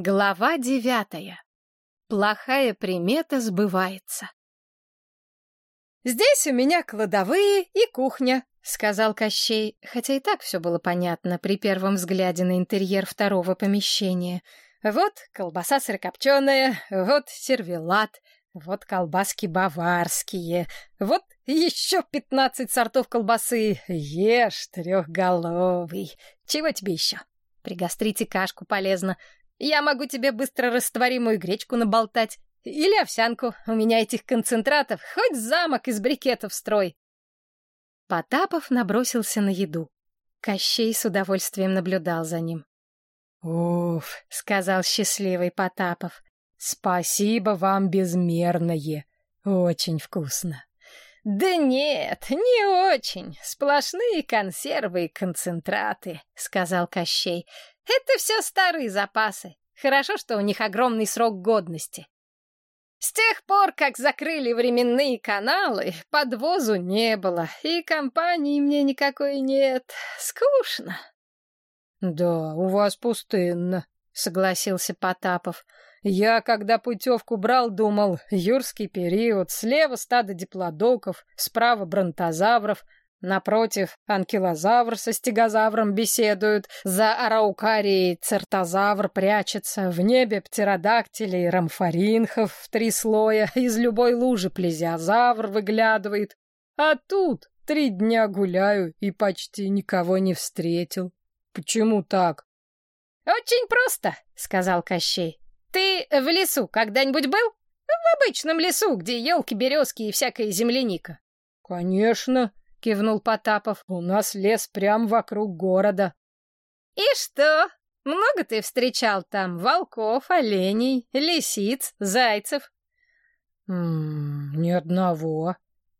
Глава девятая. Плохая примета сбывается. «Здесь у меня кладовые и кухня», — сказал Кощей, хотя и так все было понятно при первом взгляде на интерьер второго помещения. «Вот колбаса сырокопченая, вот сервелат, вот колбаски баварские, вот еще пятнадцать сортов колбасы. Ешь, трехголовый. Чего тебе еще? При гастрите кашку полезно. Я могу тебе быстро растворимую гречку наболтать. Или овсянку. У меня этих концентратов хоть замок из брикетов строй. Потапов набросился на еду. Кощей с удовольствием наблюдал за ним. «Уф», — сказал счастливый Потапов, — «спасибо вам безмерное. Очень вкусно». «Да нет, не очень. Сплошные консервы и концентраты», — сказал Кощей. Это все старые запасы. Хорошо, что у них огромный срок годности. С тех пор, как закрыли временные каналы, подвозу не было, и компании мне никакой нет. Скучно. — Да, у вас пустынно, — согласился Потапов. Я, когда путевку брал, думал, юрский период, слева стадо диплодоков, справа бронтозавров, Напротив, анкилозавр со стегозавром беседуют, за араукарией цертозавр прячется, в небе птеродактилей и рамфоринхов в три слоя, из любой лужи плезиозавр выглядывает. А тут три дня гуляю и почти никого не встретил. Почему так? «Очень просто», — сказал Кощей. «Ты в лесу когда-нибудь был? В обычном лесу, где елки, березки и всякая земляника». «Конечно», — кивнул Потапов. «У нас лес прямо вокруг города». «И что? Много ты встречал там волков, оленей, лисиц, зайцев?» «М -м, «Ни одного.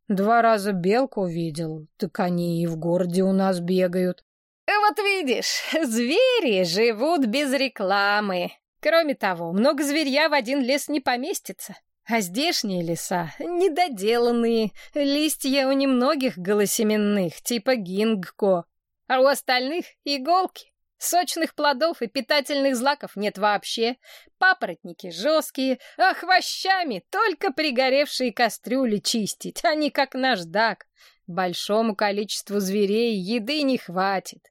Два раза белку видел, так они и в городе у нас бегают». «Вот видишь, звери живут без рекламы. Кроме того, много зверья в один лес не поместится. А здешние леса недоделанные, листья у немногих голосеменных, типа гингко, а у остальных иголки. Сочных плодов и питательных злаков нет вообще. Папоротники жесткие, а хвощами только пригоревшие кастрюли чистить, они как наждак. Большому количеству зверей еды не хватит.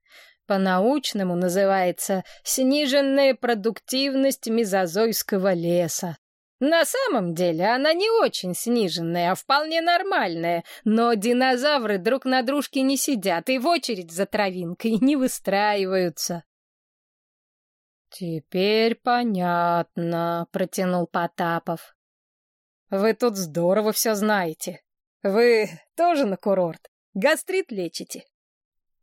По-научному называется сниженная продуктивность мезозойского леса. На самом деле она не очень сниженная, а вполне нормальная, но динозавры друг на дружке не сидят и в очередь за травинкой не выстраиваются. «Теперь понятно», — протянул Потапов. «Вы тут здорово все знаете. Вы тоже на курорт? Гастрит лечите?»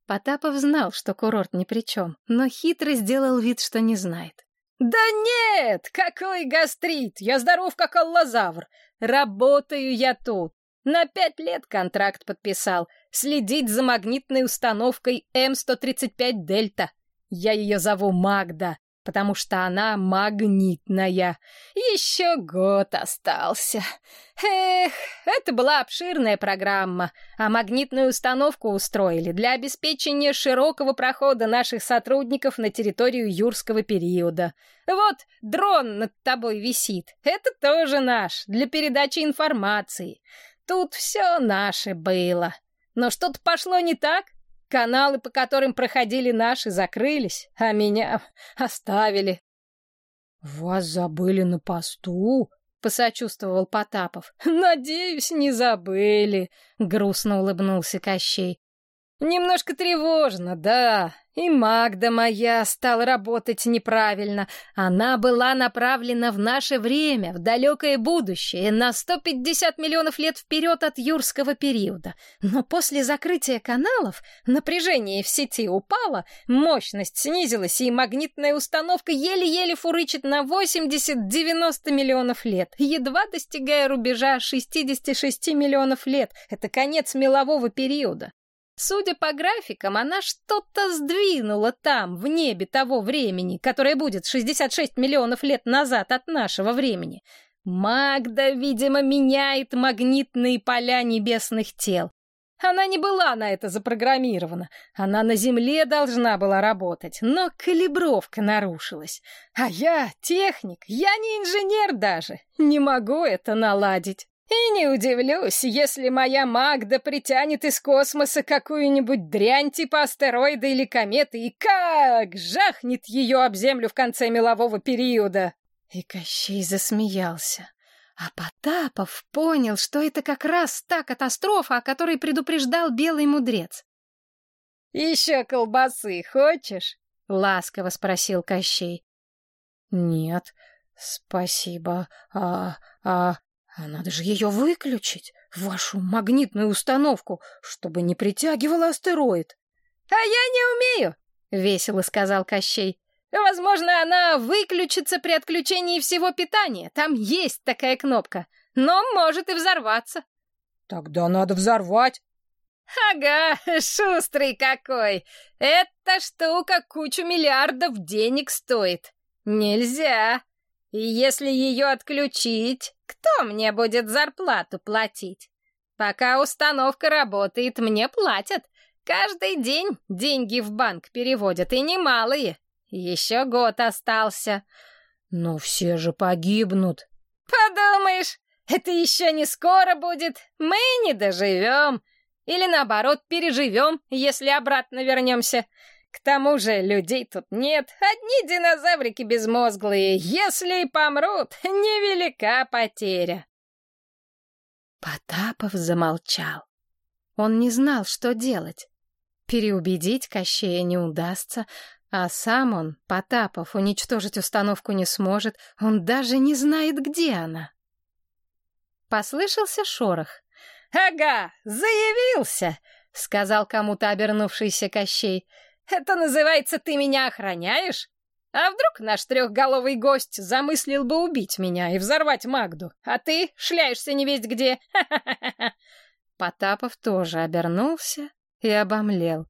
Потапов знал, что курорт ни при чем, но хитро сделал вид, что не знает. «Да нет! Какой гастрит! Я здоров, как аллозавр! Работаю я тут! На пять лет контракт подписал. Следить за магнитной установкой М-135 Дельта. Я ее зову Магда потому что она магнитная. Еще год остался. Эх, это была обширная программа, а магнитную установку устроили для обеспечения широкого прохода наших сотрудников на территорию юрского периода. Вот дрон над тобой висит. Это тоже наш, для передачи информации. Тут все наше было. Но что-то пошло не так, Каналы, по которым проходили наши, закрылись, а меня оставили. — Вас забыли на посту? — посочувствовал Потапов. — Надеюсь, не забыли, — грустно улыбнулся Кощей. — Немножко тревожно, да. И Магда моя стала работать неправильно. Она была направлена в наше время, в далекое будущее, на 150 миллионов лет вперед от юрского периода. Но после закрытия каналов напряжение в сети упало, мощность снизилась, и магнитная установка еле-еле фурычит на 80-90 миллионов лет, едва достигая рубежа 66 миллионов лет. Это конец мелового периода. Судя по графикам, она что-то сдвинула там, в небе того времени, которое будет 66 миллионов лет назад от нашего времени. Магда, видимо, меняет магнитные поля небесных тел. Она не была на это запрограммирована. Она на земле должна была работать, но калибровка нарушилась. А я техник, я не инженер даже. Не могу это наладить. И не удивлюсь, если моя Магда притянет из космоса какую-нибудь дрянь типа астероида или кометы и как жахнет ее об землю в конце мелового периода. И Кощей засмеялся. А Потапов понял, что это как раз та катастрофа, о которой предупреждал белый мудрец. «Еще колбасы хочешь?» — ласково спросил Кощей. «Нет, спасибо. А, а, а надо же ее выключить, вашу магнитную установку, чтобы не притягивала астероид». «А я не умею», — весело сказал Кощей. Возможно, она выключится при отключении всего питания. Там есть такая кнопка. Но может и взорваться. Тогда надо взорвать. Ага, шустрый какой. Эта штука кучу миллиардов денег стоит. Нельзя. И если ее отключить, кто мне будет зарплату платить? Пока установка работает, мне платят. Каждый день деньги в банк переводят, и немалые. Еще год остался. Но все же погибнут. Подумаешь, это еще не скоро будет. Мы не доживем. Или наоборот, переживем, если обратно вернемся. К тому же людей тут нет. Одни динозаврики безмозглые. Если и помрут, невелика потеря. Потапов замолчал. Он не знал, что делать. Переубедить Кощея не удастся, а сам он, Потапов, уничтожить установку не сможет, он даже не знает, где она. Послышался шорох. «Ага, заявился!» — сказал кому-то обернувшийся Кощей. «Это называется, ты меня охраняешь? А вдруг наш трехголовый гость замыслил бы убить меня и взорвать Магду, а ты шляешься не весть где? Потапов тоже обернулся и обомлел.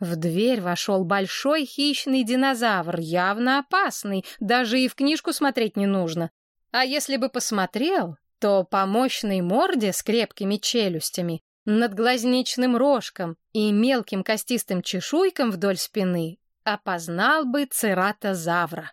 В дверь вошел большой хищный динозавр, явно опасный, даже и в книжку смотреть не нужно. А если бы посмотрел, то по мощной морде с крепкими челюстями, над глазничным рожком и мелким костистым чешуйком вдоль спины опознал бы цератозавра.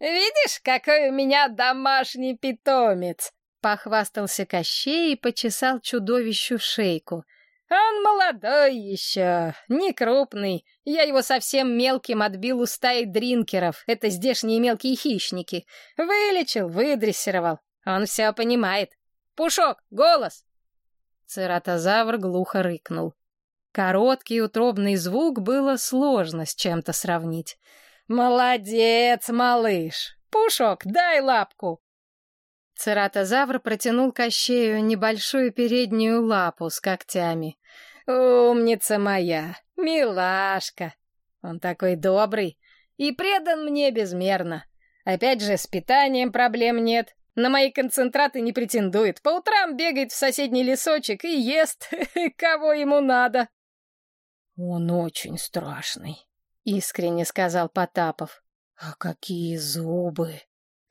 «Видишь, какой у меня домашний питомец!» — похвастался Кощей и почесал чудовищу шейку — он молодой еще, не крупный. Я его совсем мелким отбил у стаи дринкеров. Это здешние мелкие хищники. Вылечил, выдрессировал. Он все понимает. Пушок, голос!» Цератозавр глухо рыкнул. Короткий утробный звук было сложно с чем-то сравнить. «Молодец, малыш! Пушок, дай лапку!» Цератозавр протянул Кощею небольшую переднюю лапу с когтями. «Умница моя! Милашка! Он такой добрый и предан мне безмерно. Опять же, с питанием проблем нет. На мои концентраты не претендует. По утрам бегает в соседний лесочек и ест, кого ему надо». «Он очень страшный», — искренне сказал Потапов. «А какие зубы!»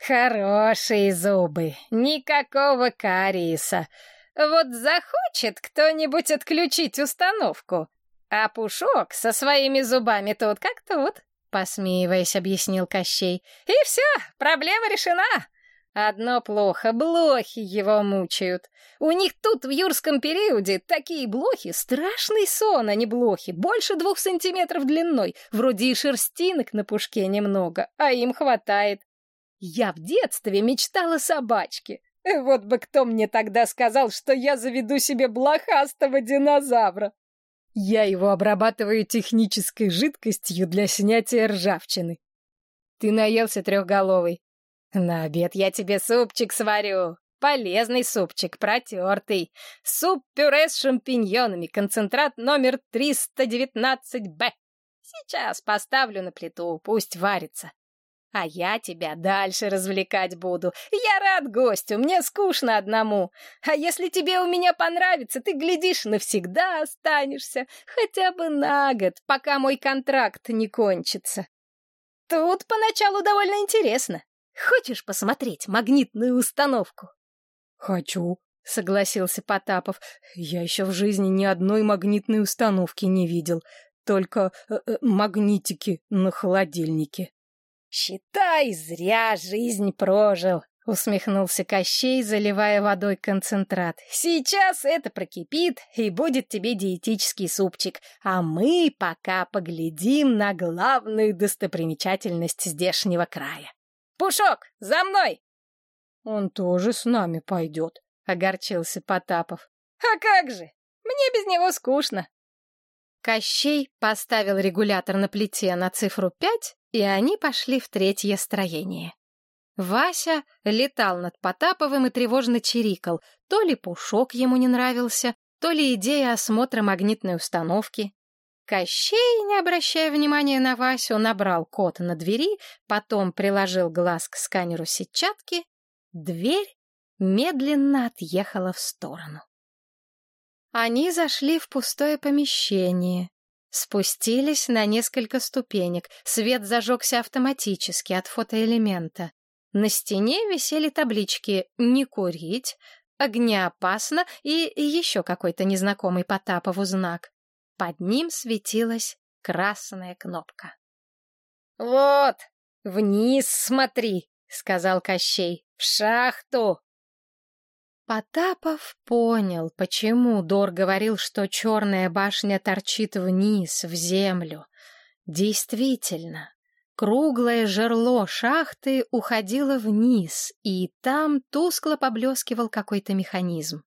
Хорошие зубы, никакого кариеса. Вот захочет кто-нибудь отключить установку, а Пушок со своими зубами тут как тут, посмеиваясь, объяснил Кощей. И все, проблема решена. Одно плохо, блохи его мучают. У них тут в юрском периоде такие блохи, страшный сон, а не блохи, больше двух сантиметров длиной, вроде и шерстинок на пушке немного, а им хватает. Я в детстве мечтала собачке. Вот бы кто мне тогда сказал, что я заведу себе блохастого динозавра. Я его обрабатываю технической жидкостью для снятия ржавчины. Ты наелся трехголовый. На обед я тебе супчик сварю. Полезный супчик, протертый. Суп-пюре с шампиньонами, концентрат номер 319-Б. Сейчас поставлю на плиту, пусть варится. А я тебя дальше развлекать буду. Я рад гостю, мне скучно одному. А если тебе у меня понравится, ты, глядишь, навсегда останешься. Хотя бы на год, пока мой контракт не кончится. Тут поначалу довольно интересно. Хочешь посмотреть магнитную установку? Хочу. — согласился Потапов. «Я еще в жизни ни одной магнитной установки не видел, только э -э, магнитики на холодильнике». «Считай, зря жизнь прожил», — усмехнулся Кощей, заливая водой концентрат. «Сейчас это прокипит, и будет тебе диетический супчик, а мы пока поглядим на главную достопримечательность здешнего края. Пушок, за мной!» «Он тоже с нами пойдет», — огорчился Потапов. «А как же! Мне без него скучно!» Кощей поставил регулятор на плите на цифру пять, и они пошли в третье строение. Вася летал над Потаповым и тревожно чирикал. То ли пушок ему не нравился, то ли идея осмотра магнитной установки. Кощей, не обращая внимания на Васю, набрал код на двери, потом приложил глаз к сканеру сетчатки. Дверь медленно отъехала в сторону. Они зашли в пустое помещение. Спустились на несколько ступенек. Свет зажегся автоматически от фотоэлемента. На стене висели таблички «Не курить», «Огнеопасно» и еще какой-то незнакомый Потапову знак. Под ним светилась красная кнопка. «Вот, вниз смотри», — сказал Кощей, — «в шахту». Потапов понял, почему Дор говорил, что черная башня торчит вниз, в землю. Действительно, круглое жерло шахты уходило вниз, и там тускло поблескивал какой-то механизм.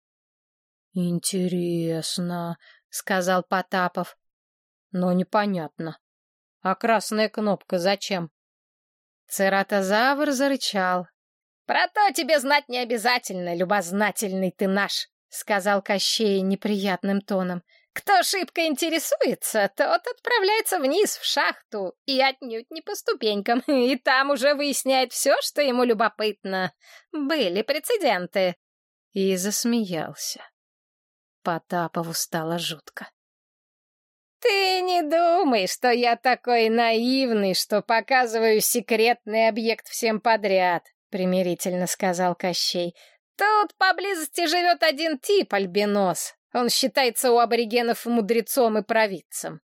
«Интересно», — сказал Потапов. «Но непонятно. А красная кнопка зачем?» Цератозавр зарычал, «Про то тебе знать не обязательно, любознательный ты наш», — сказал Кощей неприятным тоном. «Кто шибко интересуется, тот отправляется вниз в шахту и отнюдь не по ступенькам, и там уже выясняет все, что ему любопытно. Были прецеденты». И засмеялся. Потапову стало жутко. «Ты не думай, что я такой наивный, что показываю секретный объект всем подряд примирительно сказал Кощей. Тут поблизости живет один тип, альбинос. Он считается у аборигенов мудрецом и провидцем.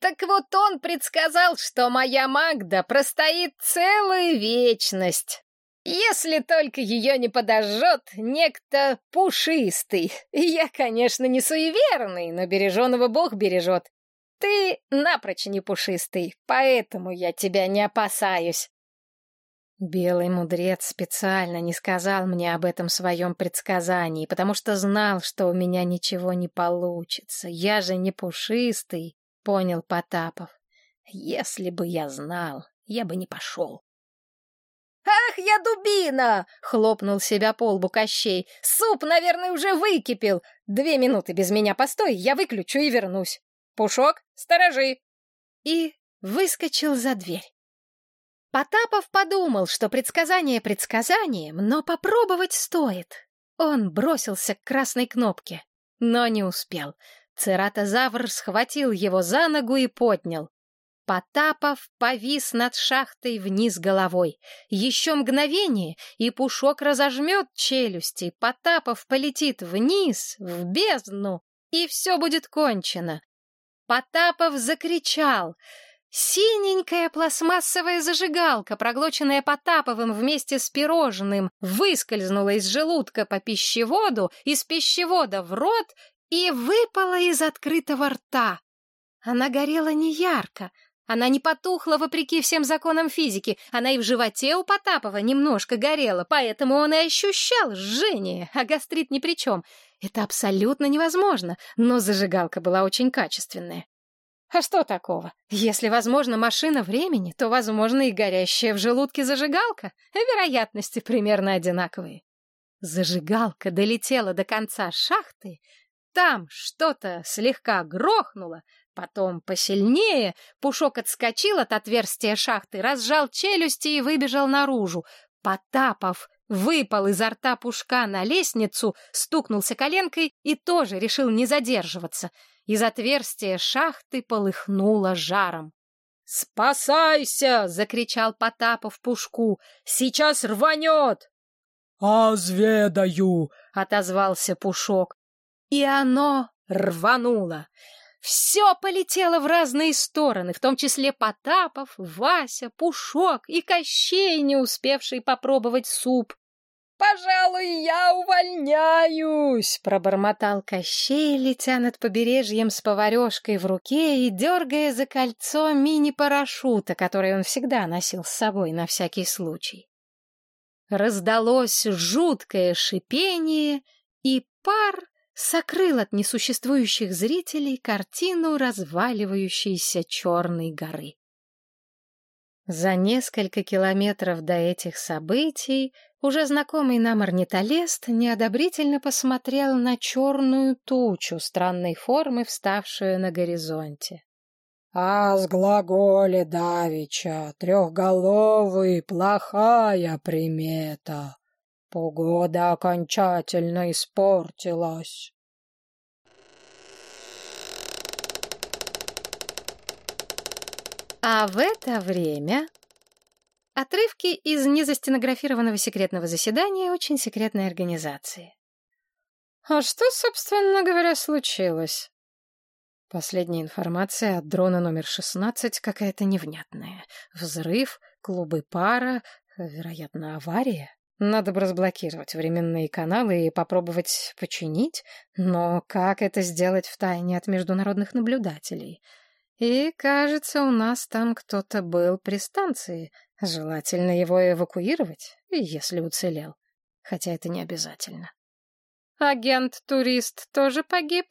Так вот он предсказал, что моя Магда простоит целую вечность. Если только ее не подожжет некто пушистый. Я, конечно, не суеверный, но береженого Бог бережет. Ты напрочь не пушистый, поэтому я тебя не опасаюсь. Белый мудрец специально не сказал мне об этом своем предсказании, потому что знал, что у меня ничего не получится. Я же не пушистый, понял Потапов. Если бы я знал, я бы не пошел. «Ах, я дубина!» — хлопнул себя по лбу Кощей. «Суп, наверное, уже выкипел. Две минуты без меня постой, я выключу и вернусь. Пушок, сторожи!» И выскочил за дверь. Потапов подумал, что предсказание предсказанием, но попробовать стоит. Он бросился к красной кнопке, но не успел. Цератозавр схватил его за ногу и поднял. Потапов повис над шахтой вниз головой. Еще мгновение, и Пушок разожмет челюсти. Потапов полетит вниз, в бездну, и все будет кончено. Потапов закричал — Синенькая пластмассовая зажигалка, проглоченная Потаповым вместе с пирожным, выскользнула из желудка по пищеводу, из пищевода в рот и выпала из открытого рта. Она горела неярко, она не потухла вопреки всем законам физики, она и в животе у Потапова немножко горела, поэтому он и ощущал жжение, а гастрит ни при чем. Это абсолютно невозможно, но зажигалка была очень качественная. А что такого? Если возможно машина времени, то возможно и горящая в желудке зажигалка. Вероятности примерно одинаковые. Зажигалка долетела до конца шахты, там что-то слегка грохнуло, потом посильнее, Пушок отскочил от отверстия шахты, разжал челюсти и выбежал наружу. Потапов выпал изо рта Пушка на лестницу, стукнулся коленкой и тоже решил не задерживаться — из отверстия шахты полыхнуло жаром. «Спасайся!» — закричал Потапов Пушку. «Сейчас рванет!» «Озведаю!» — отозвался Пушок. И оно рвануло. Все полетело в разные стороны, в том числе Потапов, Вася, Пушок и Кощей, не успевший попробовать суп. «Пожалуй, я увольняюсь!» — пробормотал Кощей, летя над побережьем с поварешкой в руке и дергая за кольцо мини-парашюта, который он всегда носил с собой на всякий случай. Раздалось жуткое шипение, и пар сокрыл от несуществующих зрителей картину разваливающейся Черной горы. За несколько километров до этих событий уже знакомый нам орнитолест неодобрительно посмотрел на черную тучу странной формы, вставшую на горизонте. А с глаголе давеча трехголовый плохая примета. Погода окончательно испортилась. А в это время отрывки из незастенографированного секретного заседания очень секретной организации. А что, собственно говоря, случилось? Последняя информация от дрона номер 16 какая-то невнятная. Взрыв, клубы пара, вероятно, авария. Надо бы разблокировать временные каналы и попробовать починить, но как это сделать в тайне от международных наблюдателей? И, кажется, у нас там кто-то был при станции. Желательно его эвакуировать, если уцелел. Хотя это не обязательно. Агент-турист тоже погиб?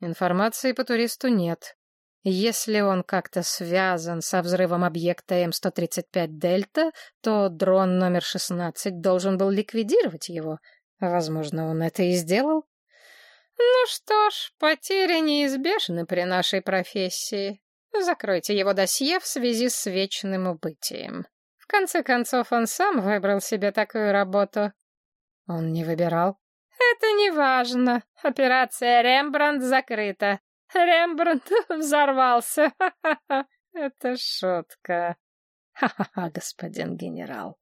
Информации по туристу нет. Если он как-то связан со взрывом объекта М-135 «Дельта», то дрон номер 16 должен был ликвидировать его. Возможно, он это и сделал. Ну что ж, потери неизбежны при нашей профессии. Закройте его досье в связи с вечным убытием. В конце концов, он сам выбрал себе такую работу. Он не выбирал. Это не важно. Операция Рембрандт закрыта. Рембрандт взорвался. Это шутка. Ха-ха-ха, господин генерал.